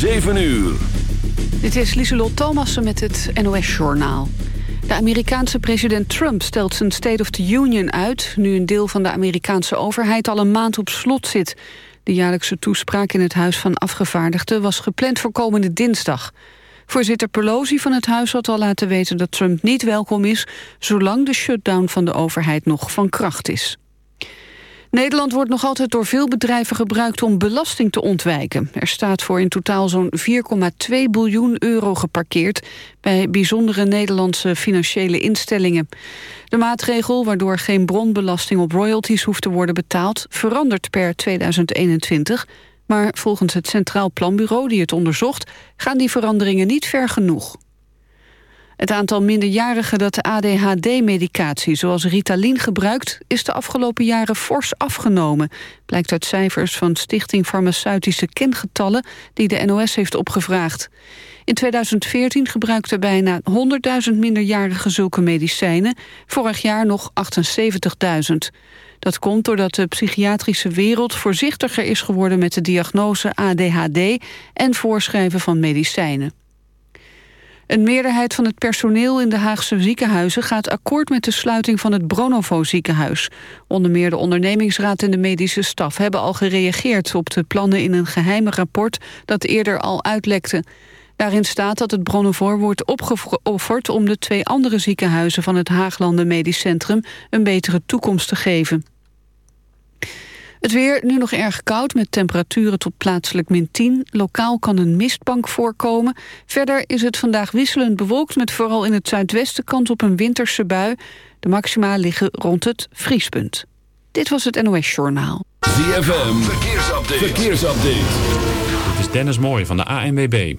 7 uur. Dit is Lieselot Thomassen met het NOS-journaal. De Amerikaanse president Trump stelt zijn State of the Union uit... nu een deel van de Amerikaanse overheid al een maand op slot zit. De jaarlijkse toespraak in het Huis van Afgevaardigden... was gepland voor komende dinsdag. Voorzitter Pelosi van het huis had al laten weten dat Trump niet welkom is... zolang de shutdown van de overheid nog van kracht is. Nederland wordt nog altijd door veel bedrijven gebruikt om belasting te ontwijken. Er staat voor in totaal zo'n 4,2 biljoen euro geparkeerd... bij bijzondere Nederlandse financiële instellingen. De maatregel, waardoor geen bronbelasting op royalties hoeft te worden betaald... verandert per 2021... Maar volgens het Centraal Planbureau, die het onderzocht... gaan die veranderingen niet ver genoeg. Het aantal minderjarigen dat ADHD-medicatie zoals Ritalin gebruikt... is de afgelopen jaren fors afgenomen. Blijkt uit cijfers van Stichting Farmaceutische Kengetallen... die de NOS heeft opgevraagd. In 2014 gebruikten bijna 100.000 minderjarigen zulke medicijnen. Vorig jaar nog 78.000. Dat komt doordat de psychiatrische wereld voorzichtiger is geworden... met de diagnose ADHD en voorschrijven van medicijnen. Een meerderheid van het personeel in de Haagse ziekenhuizen gaat akkoord met de sluiting van het Bronovo ziekenhuis. Onder meer de ondernemingsraad en de medische staf hebben al gereageerd op de plannen in een geheime rapport dat eerder al uitlekte. Daarin staat dat het Bronovo wordt opgeofferd om de twee andere ziekenhuizen van het Haaglanden Medisch Centrum een betere toekomst te geven. Het weer nu nog erg koud met temperaturen tot plaatselijk min 10. Lokaal kan een mistbank voorkomen. Verder is het vandaag wisselend bewolkt... met vooral in het zuidwesten kans op een winterse bui. De maxima liggen rond het vriespunt. Dit was het NOS Journaal. ZFM, verkeersupdate. verkeersupdate. Dit is Dennis Mooij van de ANWB.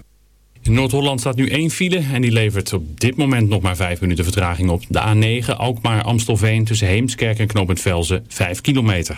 In Noord-Holland staat nu één file en die levert op dit moment nog maar vijf minuten vertraging op. De A9 Alkmaar-Amstelveen tussen Heemskerk en Knopend Velzen 5 kilometer.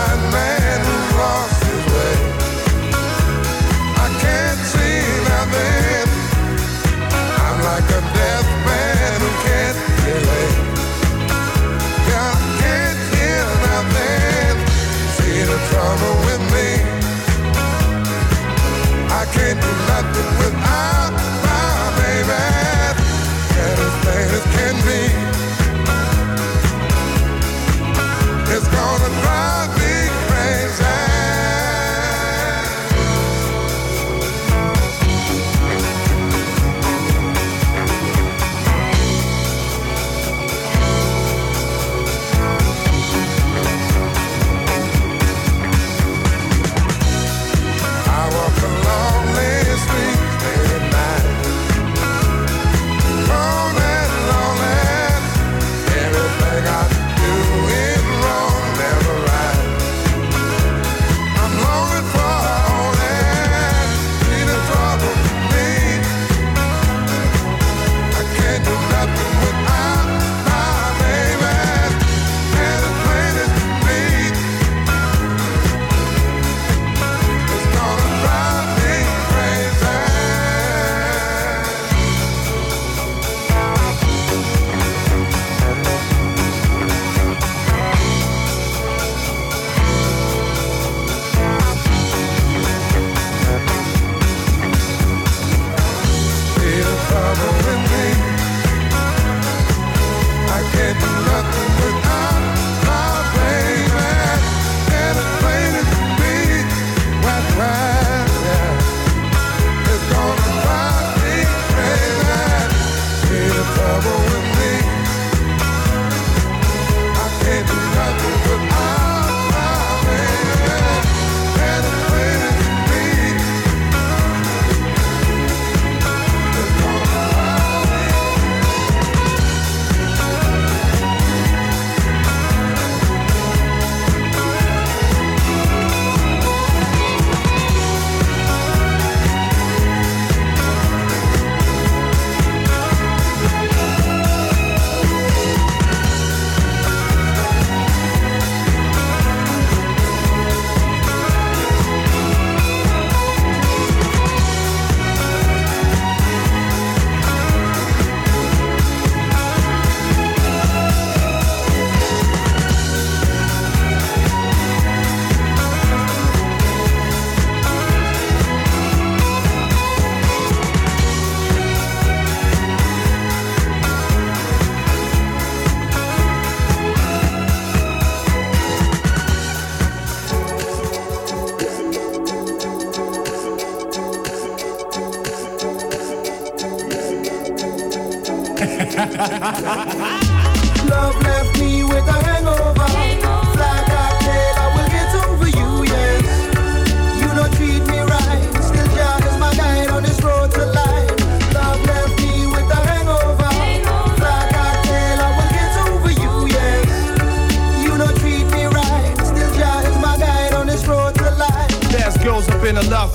Blind man Love left me with a hangover. Cocktail, I will get over you, yes. You don't treat me right. Still, is my guide on this road to life. Love left me with a hangover. I will get over you, yes. You don't treat me right. Still, is my guide on this road to life. There's girls been in love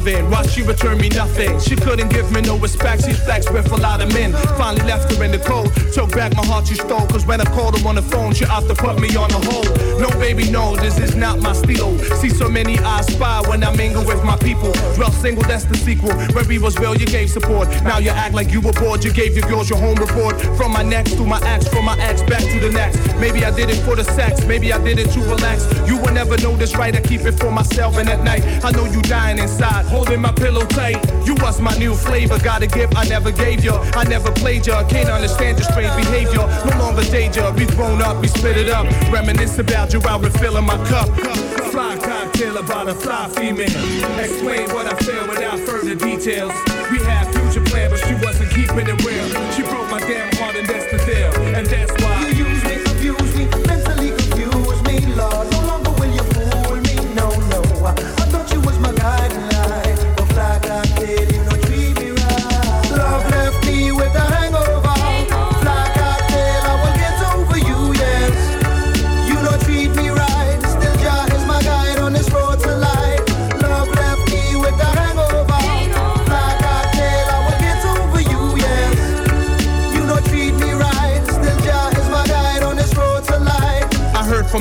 loving while she returned me nothing. She couldn't give me no respect. She's flexed with a lot of men. Finally left her in the cold. Took back my heart she stole. Cause when I called her on the phone, she opted to put me on the hold. No, baby, no, this is not my stilo. See so many eyes spy when I mingle with my people. Dwell single, that's the sequel. Where we was real, you gave support. Now you act like you were bored. You gave your girls your home report. From my next to my ex, from my ex back to the next. Maybe I did it for the sex, maybe I did it to relax. You will never know this right. I keep it for myself, and at night I know you dying inside, holding my pillow tight. You was my new flavor, got a gift I never gave you. I never played you, can't understand your strange behavior. No longer danger, we thrown up, we split it up. Reminisce about you while refilling my cup. Fly cocktail about a fly female. Explain what I feel without further details. We had future plans, but she wasn't keeping it real. She broke my damn heart, and that's the deal. And that's why. You use me, abuse me,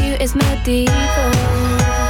you is medieval.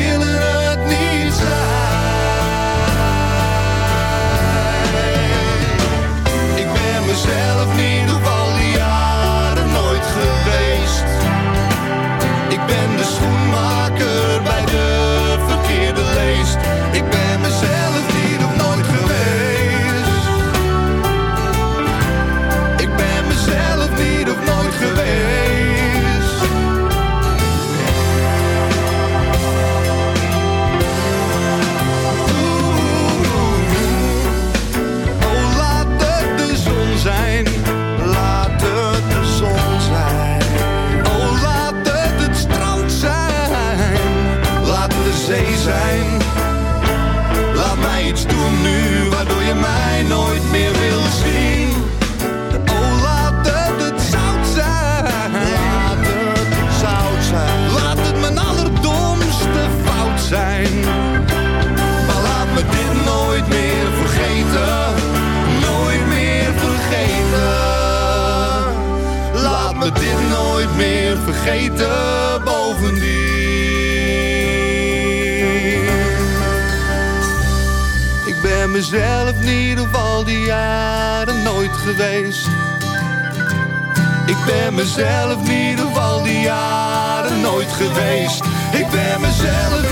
vergeten bovendien. Ik ben mezelf in ieder geval die jaren nooit geweest. Ik ben mezelf in ieder geval die jaren nooit geweest. Ik ben mezelf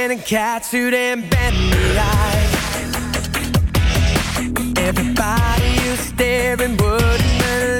in a catsuit and bendy eyes. Everybody you staring wouldn't believe.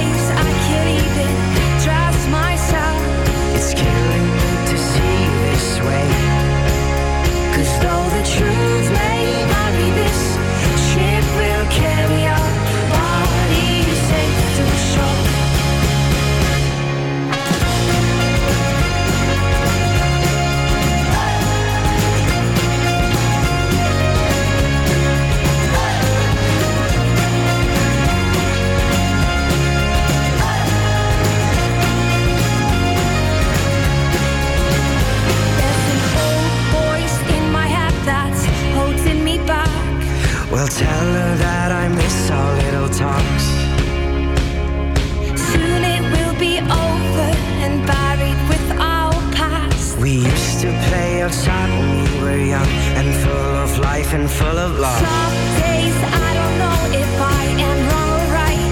outside when we were young and full of life and full of love. Some days I don't know if I am wrong or right.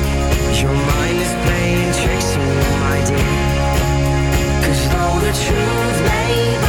Your mind is playing tricks on me, my dear. Cause though the truth may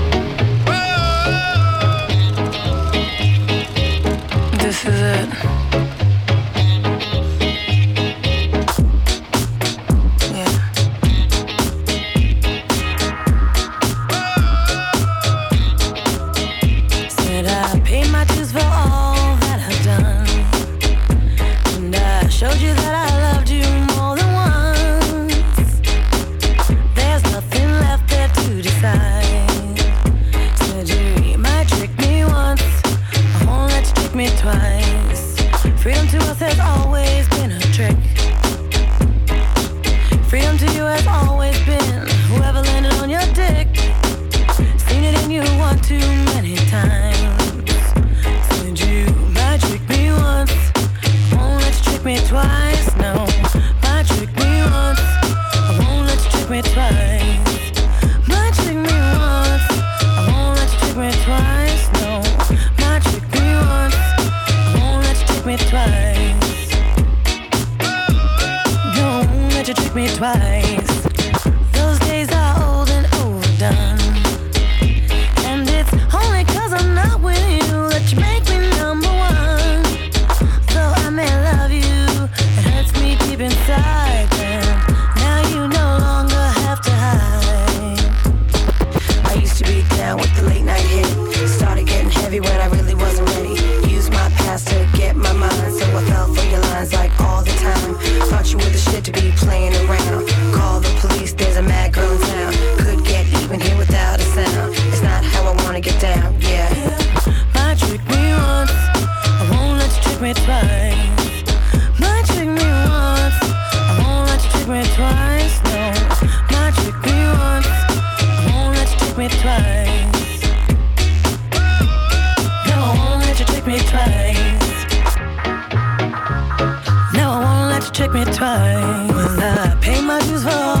Trick me twice. I pay my dues for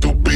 to